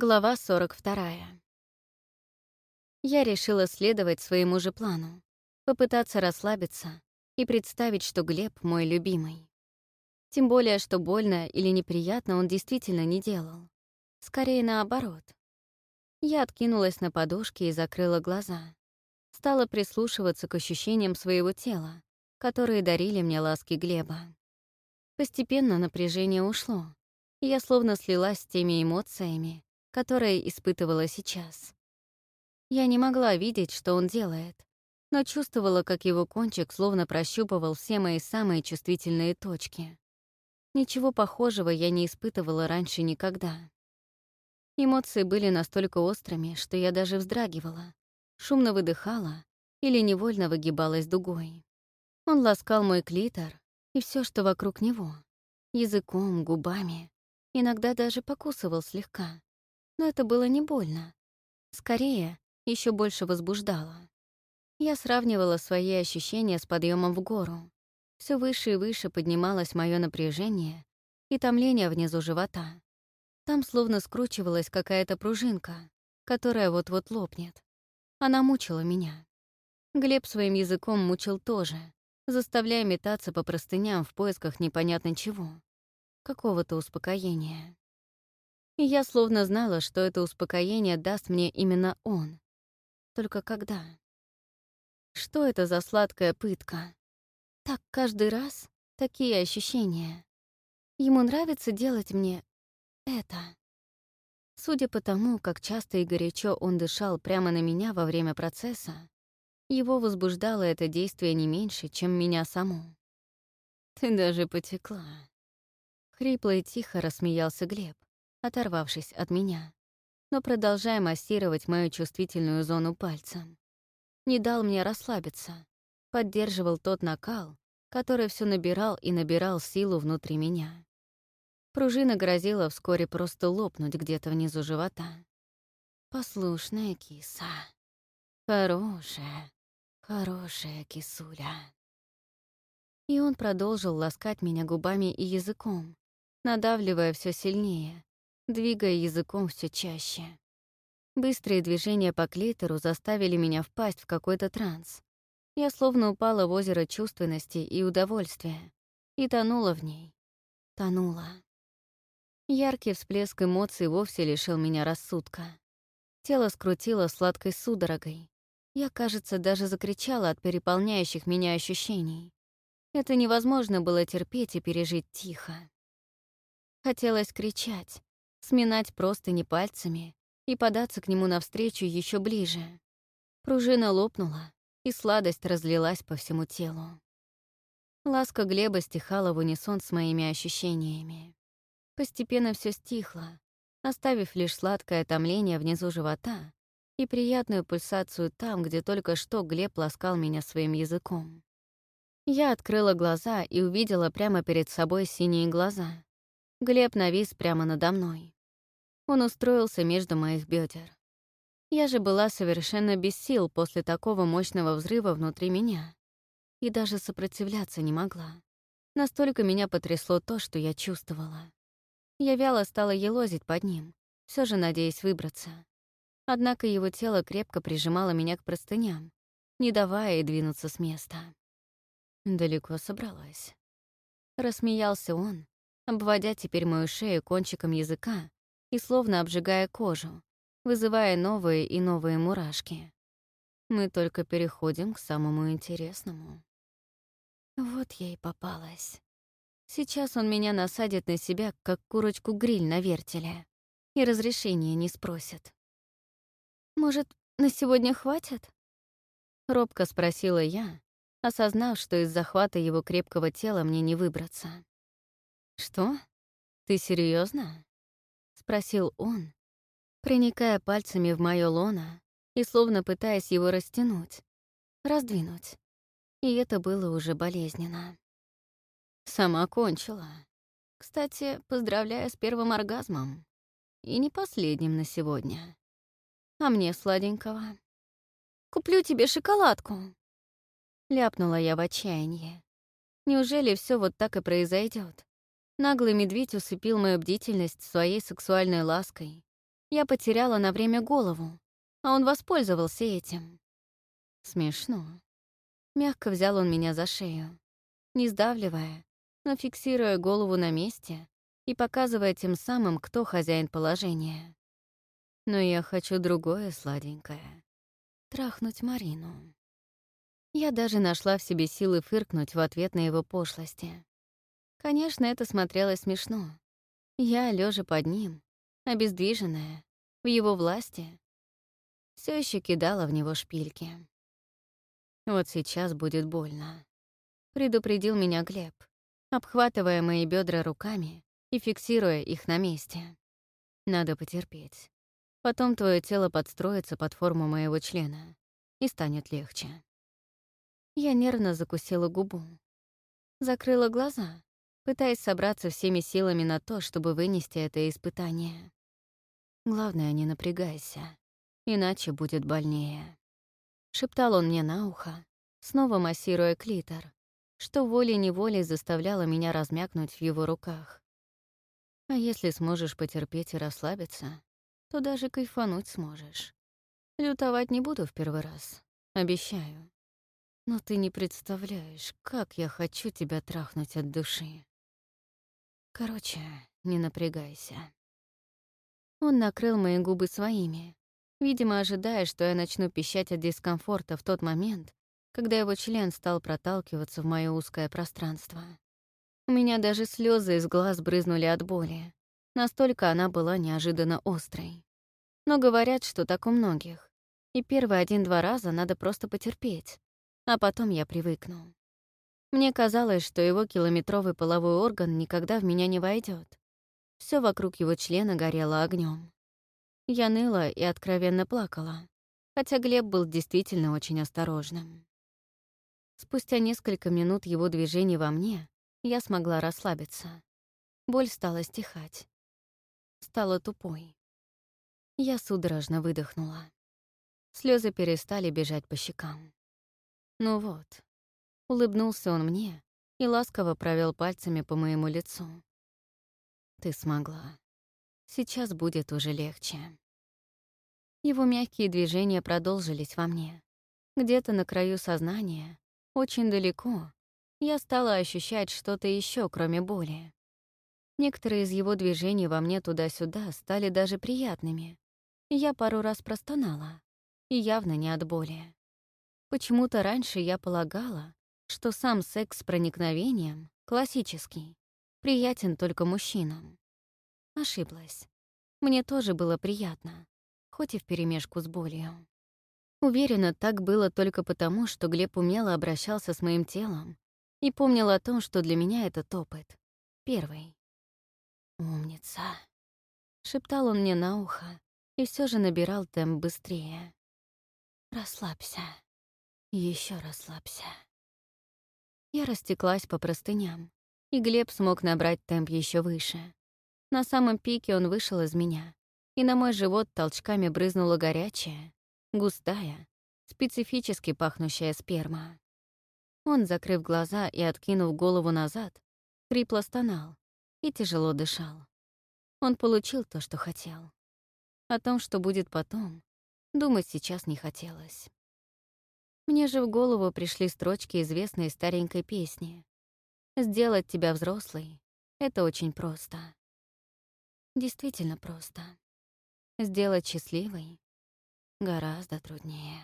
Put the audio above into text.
Глава 42. Я решила следовать своему же плану, попытаться расслабиться и представить, что Глеб — мой любимый. Тем более, что больно или неприятно он действительно не делал. Скорее наоборот. Я откинулась на подушке и закрыла глаза. Стала прислушиваться к ощущениям своего тела, которые дарили мне ласки Глеба. Постепенно напряжение ушло, и я словно слилась с теми эмоциями, которое испытывала сейчас. Я не могла видеть, что он делает, но чувствовала, как его кончик словно прощупывал все мои самые чувствительные точки. Ничего похожего я не испытывала раньше никогда. Эмоции были настолько острыми, что я даже вздрагивала, шумно выдыхала или невольно выгибалась дугой. Он ласкал мой клитор и все, что вокруг него. Языком, губами. Иногда даже покусывал слегка но это было не больно. Скорее, еще больше возбуждало. Я сравнивала свои ощущения с подъемом в гору. Все выше и выше поднималось мое напряжение и томление внизу живота. Там словно скручивалась какая-то пружинка, которая вот-вот лопнет. Она мучила меня. Глеб своим языком мучил тоже, заставляя метаться по простыням в поисках непонятно чего. Какого-то успокоения. И я словно знала, что это успокоение даст мне именно он. Только когда? Что это за сладкая пытка? Так каждый раз такие ощущения. Ему нравится делать мне это. Судя по тому, как часто и горячо он дышал прямо на меня во время процесса, его возбуждало это действие не меньше, чем меня саму. «Ты даже потекла». Хрипло и тихо рассмеялся Глеб оторвавшись от меня, но продолжая массировать мою чувствительную зону пальцем. Не дал мне расслабиться, поддерживал тот накал, который все набирал и набирал силу внутри меня. Пружина грозила вскоре просто лопнуть где-то внизу живота. Послушная киса. Хорошая, хорошая кисуля. И он продолжил ласкать меня губами и языком, надавливая все сильнее, двигая языком все чаще. Быстрые движения по клитору заставили меня впасть в какой-то транс. Я словно упала в озеро чувственности и удовольствия и тонула в ней. Тонула. Яркий всплеск эмоций вовсе лишил меня рассудка. Тело скрутило сладкой судорогой. Я, кажется, даже закричала от переполняющих меня ощущений. Это невозможно было терпеть и пережить тихо. Хотелось кричать, сминать простыни пальцами и податься к нему навстречу еще ближе. Пружина лопнула, и сладость разлилась по всему телу. Ласка Глеба стихала в унисон с моими ощущениями. Постепенно все стихло, оставив лишь сладкое томление внизу живота и приятную пульсацию там, где только что Глеб ласкал меня своим языком. Я открыла глаза и увидела прямо перед собой синие глаза. Глеб навис прямо надо мной. Он устроился между моих бедер. Я же была совершенно без сил после такого мощного взрыва внутри меня. И даже сопротивляться не могла. Настолько меня потрясло то, что я чувствовала. Я вяло стала елозить под ним, все же надеясь выбраться. Однако его тело крепко прижимало меня к простыням, не давая и двинуться с места. Далеко собралась. Рассмеялся он, обводя теперь мою шею кончиком языка и словно обжигая кожу, вызывая новые и новые мурашки. Мы только переходим к самому интересному. Вот я и попалась. Сейчас он меня насадит на себя, как курочку-гриль на вертеле, и разрешения не спросит. «Может, на сегодня хватит?» Робко спросила я, осознав, что из захвата его крепкого тела мне не выбраться. «Что? Ты серьезно? спросил он, проникая пальцами в моё лоно и словно пытаясь его растянуть, раздвинуть. И это было уже болезненно. Сама кончила. Кстати, поздравляю с первым оргазмом. И не последним на сегодня. А мне сладенького. «Куплю тебе шоколадку!» Ляпнула я в отчаянии. Неужели все вот так и произойдет? Наглый медведь усыпил мою бдительность своей сексуальной лаской. Я потеряла на время голову, а он воспользовался этим. Смешно. Мягко взял он меня за шею, не сдавливая, но фиксируя голову на месте и показывая тем самым, кто хозяин положения. Но я хочу другое сладенькое. Трахнуть Марину. Я даже нашла в себе силы фыркнуть в ответ на его пошлости. Конечно, это смотрелось смешно. Я, лежа под ним, обездвиженная, в его власти, все еще кидала в него шпильки. Вот сейчас будет больно. Предупредил меня Глеб, обхватывая мои бедра руками и фиксируя их на месте. Надо потерпеть. Потом твое тело подстроится под форму моего члена, и станет легче. Я нервно закусила губу. Закрыла глаза, пытаясь собраться всеми силами на то, чтобы вынести это испытание. Главное, не напрягайся, иначе будет больнее. Шептал он мне на ухо, снова массируя клитор, что волей-неволей заставляло меня размякнуть в его руках. А если сможешь потерпеть и расслабиться, то даже кайфануть сможешь. Лютовать не буду в первый раз, обещаю. Но ты не представляешь, как я хочу тебя трахнуть от души. Короче, не напрягайся. Он накрыл мои губы своими, видимо, ожидая, что я начну пищать от дискомфорта в тот момент, когда его член стал проталкиваться в мое узкое пространство. У меня даже слезы из глаз брызнули от боли. Настолько она была неожиданно острой. Но говорят, что так у многих. И первые один-два раза надо просто потерпеть, а потом я привыкну. Мне казалось, что его километровый половой орган никогда в меня не войдет. Все вокруг его члена горело огнем. Я ныла и откровенно плакала, хотя Глеб был действительно очень осторожным. Спустя несколько минут его движений во мне я смогла расслабиться. Боль стала стихать стала тупой. Я судорожно выдохнула. Слезы перестали бежать по щекам. Ну вот, улыбнулся он мне и ласково провел пальцами по моему лицу. Ты смогла. Сейчас будет уже легче. Его мягкие движения продолжились во мне. Где-то на краю сознания, очень далеко, я стала ощущать что-то еще, кроме боли. Некоторые из его движений во мне туда-сюда стали даже приятными. Я пару раз простонала, и явно не от боли. Почему-то раньше я полагала, что сам секс с проникновением, классический, приятен только мужчинам. Ошиблась. Мне тоже было приятно, хоть и вперемешку с болью. Уверена, так было только потому, что Глеб умело обращался с моим телом и помнил о том, что для меня этот опыт — первый. «Умница», — шептал он мне на ухо и все же набирал темп быстрее. «Расслабься. еще расслабься». Я растеклась по простыням, и Глеб смог набрать темп еще выше. На самом пике он вышел из меня, и на мой живот толчками брызнула горячая, густая, специфически пахнущая сперма. Он, закрыв глаза и откинув голову назад, хрипло стонал, и тяжело дышал. Он получил то, что хотел. О том, что будет потом, думать сейчас не хотелось. Мне же в голову пришли строчки известной старенькой песни. «Сделать тебя взрослой — это очень просто». Действительно просто. Сделать счастливой — гораздо труднее.